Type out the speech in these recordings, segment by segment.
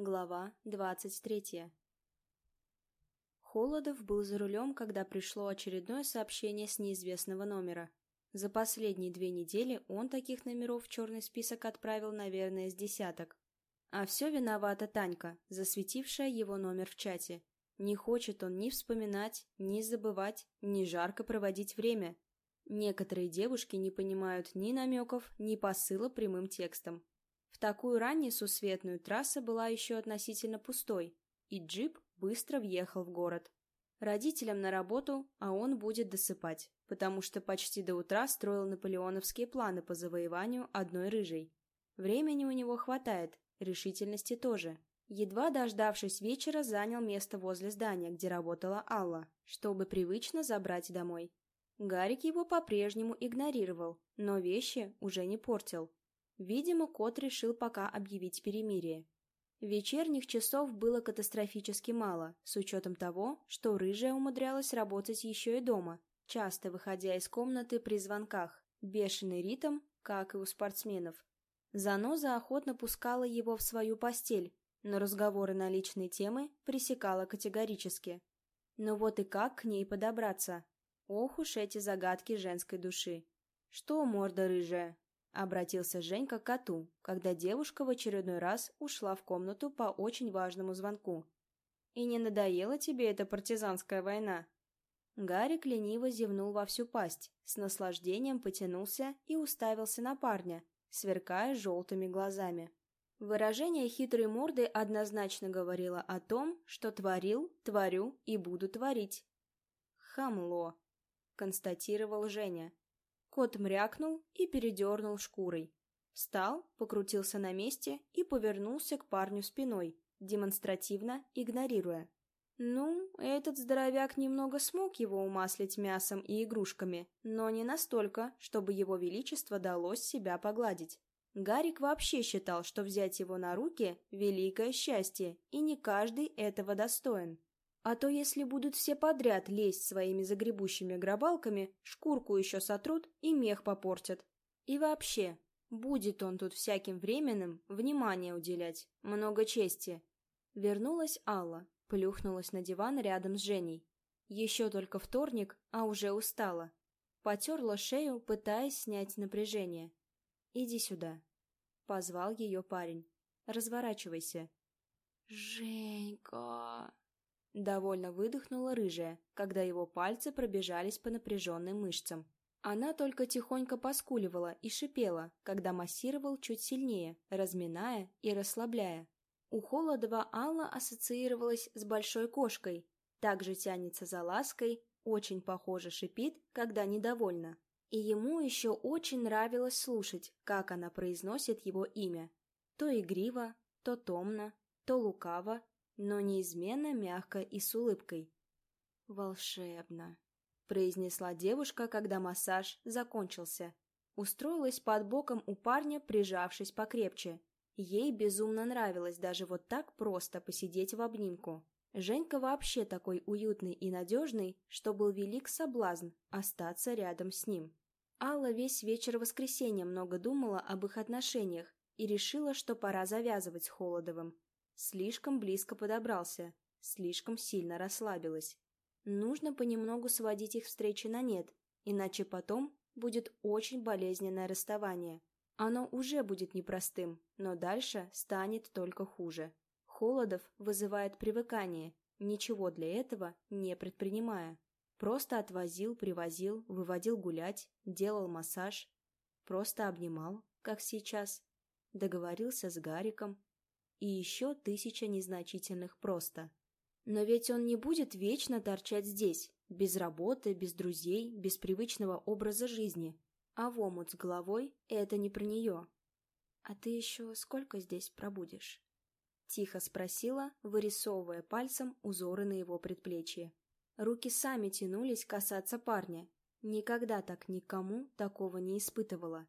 Глава двадцать третья Холодов был за рулем, когда пришло очередное сообщение с неизвестного номера. За последние две недели он таких номеров в черный список отправил, наверное, с десяток. А все виновата Танька, засветившая его номер в чате. Не хочет он ни вспоминать, ни забывать, ни жарко проводить время. Некоторые девушки не понимают ни намеков, ни посыла прямым текстом. В такую раннюю сусветную трасса была еще относительно пустой, и джип быстро въехал в город. Родителям на работу, а он будет досыпать, потому что почти до утра строил наполеоновские планы по завоеванию одной рыжей. Времени у него хватает, решительности тоже. Едва дождавшись вечера, занял место возле здания, где работала Алла, чтобы привычно забрать домой. Гарик его по-прежнему игнорировал, но вещи уже не портил. Видимо, кот решил пока объявить перемирие. Вечерних часов было катастрофически мало, с учетом того, что рыжая умудрялась работать еще и дома, часто выходя из комнаты при звонках. Бешеный ритм, как и у спортсменов. Заноза охотно пускала его в свою постель, но разговоры на личные темы пресекала категорически. Но вот и как к ней подобраться? Ох уж эти загадки женской души. Что, морда рыжая, Обратился Женька к коту, когда девушка в очередной раз ушла в комнату по очень важному звонку. «И не надоела тебе эта партизанская война?» Гарик лениво зевнул во всю пасть, с наслаждением потянулся и уставился на парня, сверкая желтыми глазами. Выражение хитрой морды однозначно говорило о том, что творил, творю и буду творить. «Хамло», — констатировал Женя. Кот мрякнул и передернул шкурой. Встал, покрутился на месте и повернулся к парню спиной, демонстративно игнорируя. Ну, этот здоровяк немного смог его умаслить мясом и игрушками, но не настолько, чтобы его величество далось себя погладить. Гарик вообще считал, что взять его на руки – великое счастье, и не каждый этого достоин. А то если будут все подряд лезть своими загребущими гробалками, шкурку еще сотрут и мех попортят. И вообще, будет он тут всяким временным внимание уделять, много чести. Вернулась Алла, плюхнулась на диван рядом с Женей. Еще только вторник, а уже устала. Потерла шею, пытаясь снять напряжение. «Иди сюда», — позвал ее парень. «Разворачивайся». «Женька!» Довольно выдохнула рыжая, когда его пальцы пробежались по напряженным мышцам. Она только тихонько поскуливала и шипела, когда массировал чуть сильнее, разминая и расслабляя. У Холодова Алла ассоциировалась с большой кошкой, также тянется за лаской, очень похоже шипит, когда недовольна. И ему еще очень нравилось слушать, как она произносит его имя. То игриво, то томно, то лукаво, но неизменно мягко и с улыбкой. «Волшебно», — произнесла девушка, когда массаж закончился. Устроилась под боком у парня, прижавшись покрепче. Ей безумно нравилось даже вот так просто посидеть в обнимку. Женька вообще такой уютный и надежный, что был велик соблазн остаться рядом с ним. Алла весь вечер воскресенья много думала об их отношениях и решила, что пора завязывать с Холодовым. Слишком близко подобрался, слишком сильно расслабилась. Нужно понемногу сводить их встречи на нет, иначе потом будет очень болезненное расставание. Оно уже будет непростым, но дальше станет только хуже. Холодов вызывает привыкание, ничего для этого не предпринимая. Просто отвозил, привозил, выводил гулять, делал массаж. Просто обнимал, как сейчас. Договорился с Гариком, и еще тысяча незначительных просто. Но ведь он не будет вечно торчать здесь, без работы, без друзей, без привычного образа жизни. А в омут с головой — это не про нее. «А ты еще сколько здесь пробудешь?» Тихо спросила, вырисовывая пальцем узоры на его предплечье. Руки сами тянулись касаться парня. Никогда так никому такого не испытывала.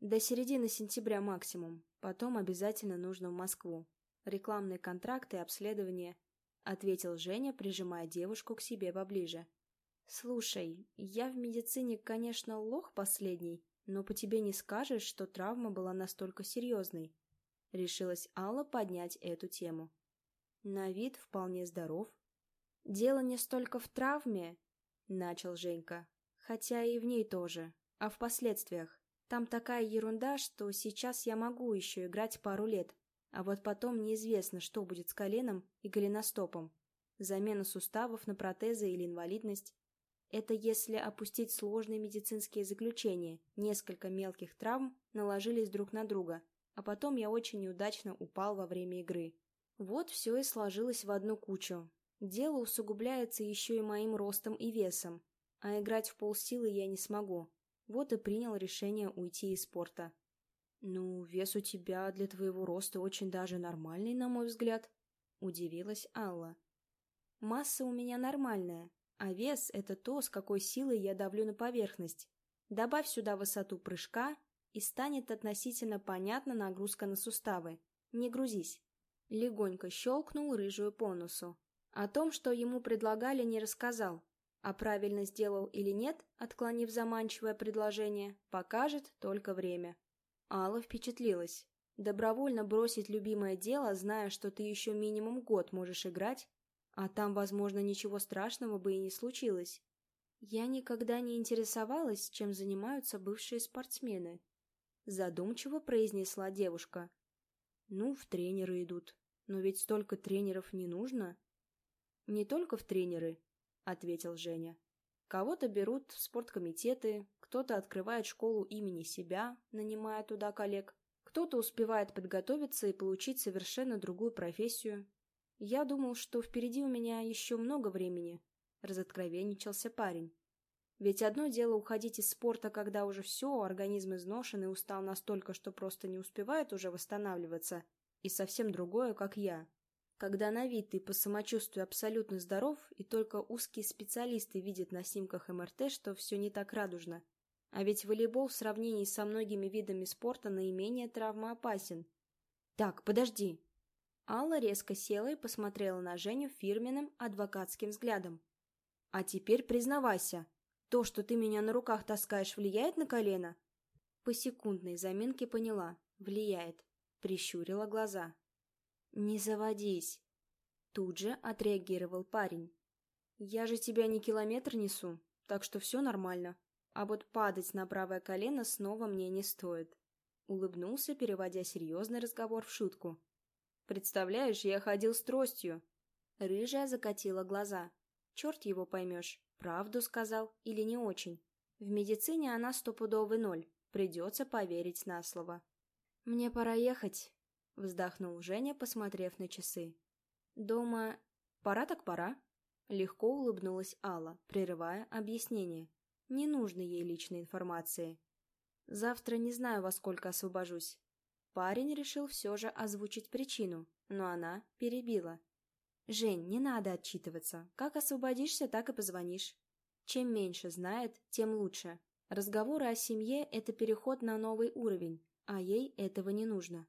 До середины сентября максимум. Потом обязательно нужно в Москву. Рекламные контракты и обследование, — ответил Женя, прижимая девушку к себе поближе. «Слушай, я в медицине, конечно, лох последний, но по тебе не скажешь, что травма была настолько серьезной. — решилась Алла поднять эту тему. «На вид вполне здоров». «Дело не столько в травме», — начал Женька, «хотя и в ней тоже, а в последствиях. Там такая ерунда, что сейчас я могу еще играть пару лет, а вот потом неизвестно, что будет с коленом и голеностопом. Замена суставов на протезы или инвалидность. Это если опустить сложные медицинские заключения, несколько мелких травм наложились друг на друга, а потом я очень неудачно упал во время игры. Вот все и сложилось в одну кучу. Дело усугубляется еще и моим ростом и весом, а играть в полсилы я не смогу. Вот и принял решение уйти из спорта. «Ну, вес у тебя для твоего роста очень даже нормальный, на мой взгляд», — удивилась Алла. «Масса у меня нормальная, а вес — это то, с какой силой я давлю на поверхность. Добавь сюда высоту прыжка, и станет относительно понятна нагрузка на суставы. Не грузись». Легонько щелкнул рыжую по носу. О том, что ему предлагали, не рассказал, а правильно сделал или нет, отклонив заманчивое предложение, покажет только время. Алла впечатлилась. Добровольно бросить любимое дело, зная, что ты еще минимум год можешь играть, а там, возможно, ничего страшного бы и не случилось. Я никогда не интересовалась, чем занимаются бывшие спортсмены. Задумчиво произнесла девушка. Ну, в тренеры идут. Но ведь столько тренеров не нужно. Не только в тренеры, ответил Женя. Кого-то берут в спорткомитеты, кто-то открывает школу имени себя, нанимая туда коллег, кто-то успевает подготовиться и получить совершенно другую профессию. Я думал, что впереди у меня еще много времени, разоткровенничался парень. Ведь одно дело уходить из спорта, когда уже все, организм изношен и устал настолько, что просто не успевает уже восстанавливаться, и совсем другое, как я. Когда на вид ты по самочувствию абсолютно здоров, и только узкие специалисты видят на снимках МРТ, что все не так радужно, а ведь волейбол в сравнении со многими видами спорта наименее травмоопасен. Так, подожди. Алла резко села и посмотрела на Женю фирменным адвокатским взглядом. А теперь признавайся, то, что ты меня на руках таскаешь, влияет на колено? По секундной заминке поняла. Влияет. Прищурила глаза. Не заводись. Тут же отреагировал парень. Я же тебя не километр несу, так что все нормально. А вот падать на правое колено снова мне не стоит. Улыбнулся, переводя серьезный разговор в шутку. Представляешь, я ходил с тростью. Рыжая закатила глаза. Черт его поймешь, правду сказал или не очень. В медицине она стопудовый ноль. Придется поверить на слово. «Мне пора ехать», — вздохнул Женя, посмотрев на часы. «Дома... Пора так пора», — легко улыбнулась Алла, прерывая объяснение. Не нужно ей личной информации. Завтра не знаю, во сколько освобожусь. Парень решил все же озвучить причину, но она перебила. «Жень, не надо отчитываться. Как освободишься, так и позвонишь. Чем меньше знает, тем лучше. Разговоры о семье – это переход на новый уровень, а ей этого не нужно.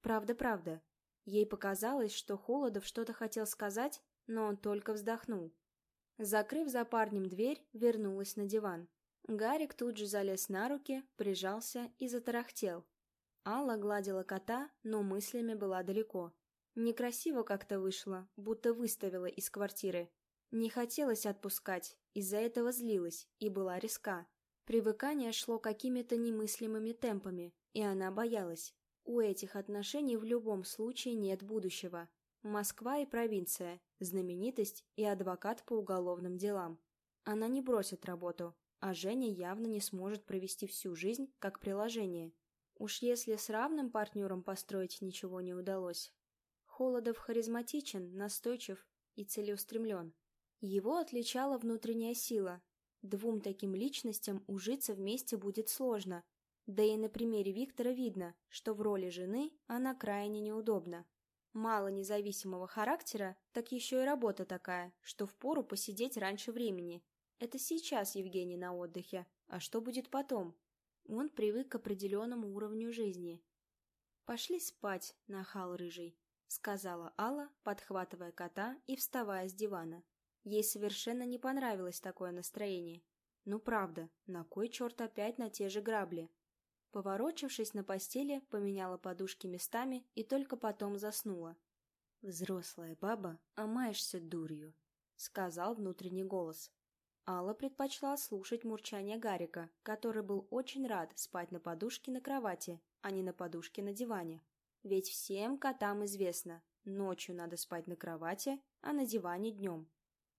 Правда-правда. Ей показалось, что Холодов что-то хотел сказать, но он только вздохнул. Закрыв за парнем дверь, вернулась на диван. Гарик тут же залез на руки, прижался и затарахтел. Алла гладила кота, но мыслями была далеко. Некрасиво как-то вышло, будто выставила из квартиры. Не хотелось отпускать, из-за этого злилась и была риска. Привыкание шло какими-то немыслимыми темпами, и она боялась. У этих отношений в любом случае нет будущего. Москва и провинция, знаменитость и адвокат по уголовным делам. Она не бросит работу, а Женя явно не сможет провести всю жизнь как приложение. Уж если с равным партнером построить ничего не удалось. Холодов харизматичен, настойчив и целеустремлен. Его отличала внутренняя сила. Двум таким личностям ужиться вместе будет сложно. Да и на примере Виктора видно, что в роли жены она крайне неудобна. Мало независимого характера, так еще и работа такая, что впору посидеть раньше времени. Это сейчас Евгений на отдыхе, а что будет потом? Он привык к определенному уровню жизни. «Пошли спать, нахал рыжий», — сказала Алла, подхватывая кота и вставая с дивана. Ей совершенно не понравилось такое настроение. Ну правда, на кой черт опять на те же грабли? Поворочившись на постели, поменяла подушки местами и только потом заснула. «Взрослая баба, а дурью», — сказал внутренний голос. Алла предпочла слушать мурчание Гарика, который был очень рад спать на подушке на кровати, а не на подушке на диване. Ведь всем котам известно, ночью надо спать на кровати, а на диване днем.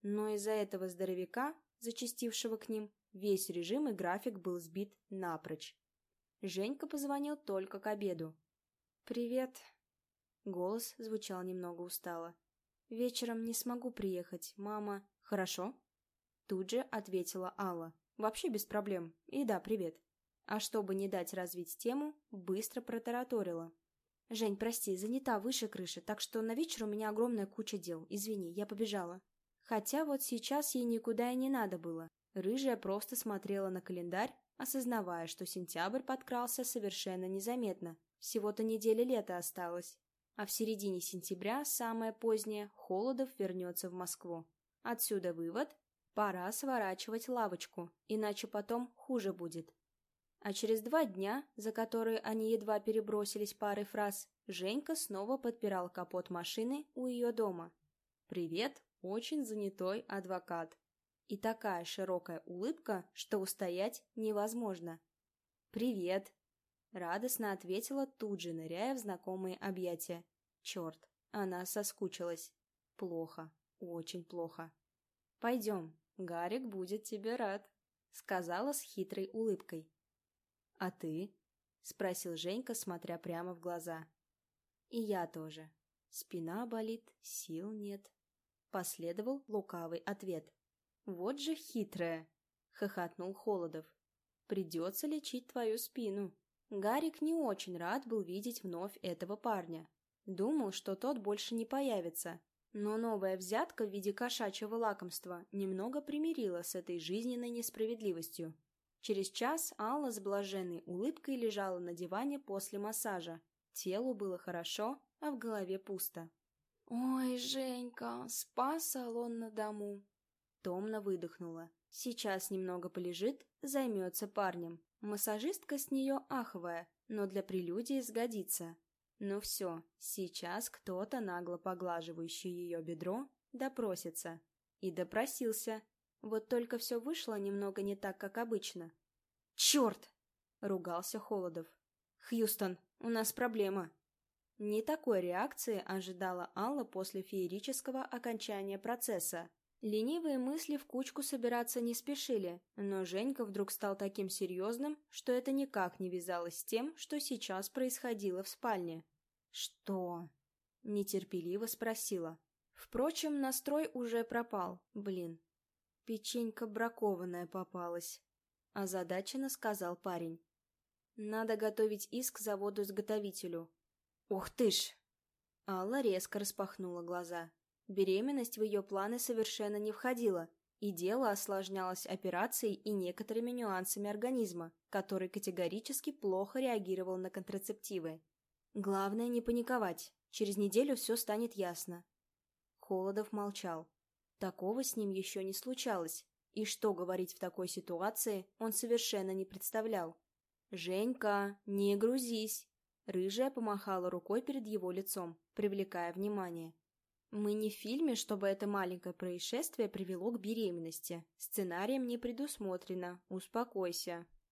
Но из-за этого здоровяка, зачастившего к ним, весь режим и график был сбит напрочь. Женька позвонил только к обеду. «Привет». Голос звучал немного устало. «Вечером не смогу приехать, мама...» «Хорошо?» Тут же ответила Алла. «Вообще без проблем. И да, привет». А чтобы не дать развить тему, быстро протараторила. «Жень, прости, занята выше крыши, так что на вечер у меня огромная куча дел. Извини, я побежала». Хотя вот сейчас ей никуда и не надо было. Рыжая просто смотрела на календарь, осознавая, что сентябрь подкрался совершенно незаметно. Всего-то неделя лета осталось. А в середине сентября, самое позднее, Холодов вернется в Москву. Отсюда вывод – пора сворачивать лавочку, иначе потом хуже будет. А через два дня, за которые они едва перебросились парой фраз, Женька снова подпирал капот машины у ее дома. «Привет, очень занятой адвокат», и такая широкая улыбка, что устоять невозможно. «Привет!» — радостно ответила тут же, ныряя в знакомые объятия. «Черт, она соскучилась. Плохо, очень плохо. Пойдем, Гарик будет тебе рад», — сказала с хитрой улыбкой. «А ты?» — спросил Женька, смотря прямо в глаза. «И я тоже. Спина болит, сил нет». Последовал лукавый ответ. «Вот же хитрая!» — хохотнул Холодов. «Придется лечить твою спину». Гарик не очень рад был видеть вновь этого парня. Думал, что тот больше не появится. Но новая взятка в виде кошачьего лакомства немного примирила с этой жизненной несправедливостью. Через час Алла с блаженной улыбкой лежала на диване после массажа. Телу было хорошо, а в голове пусто. «Ой, Женька, спас салон на дому!» Томно выдохнула. Сейчас немного полежит, займется парнем. Массажистка с нее аховая, но для прелюдии сгодится. Ну все, сейчас кто-то, нагло поглаживающий ее бедро, допросится. И допросился. Вот только все вышло немного не так, как обычно. «Черт!» — ругался Холодов. «Хьюстон, у нас проблема». Не такой реакции ожидала Алла после феерического окончания процесса. Ленивые мысли в кучку собираться не спешили, но Женька вдруг стал таким серьезным, что это никак не вязалось с тем, что сейчас происходило в спальне. «Что?» — нетерпеливо спросила. Впрочем, настрой уже пропал, блин. Печенька бракованная попалась. Озадаченно сказал парень. Надо готовить иск заводу-изготовителю. Ух ты ж! Алла резко распахнула глаза. Беременность в ее планы совершенно не входила, и дело осложнялось операцией и некоторыми нюансами организма, который категорически плохо реагировал на контрацептивы. Главное не паниковать, через неделю все станет ясно. Холодов молчал. Такого с ним еще не случалось, и что говорить в такой ситуации он совершенно не представлял. «Женька, не грузись!» Рыжая помахала рукой перед его лицом, привлекая внимание. Мы не в фильме, чтобы это маленькое происшествие привело к беременности. Сценарием не предусмотрено. Успокойся.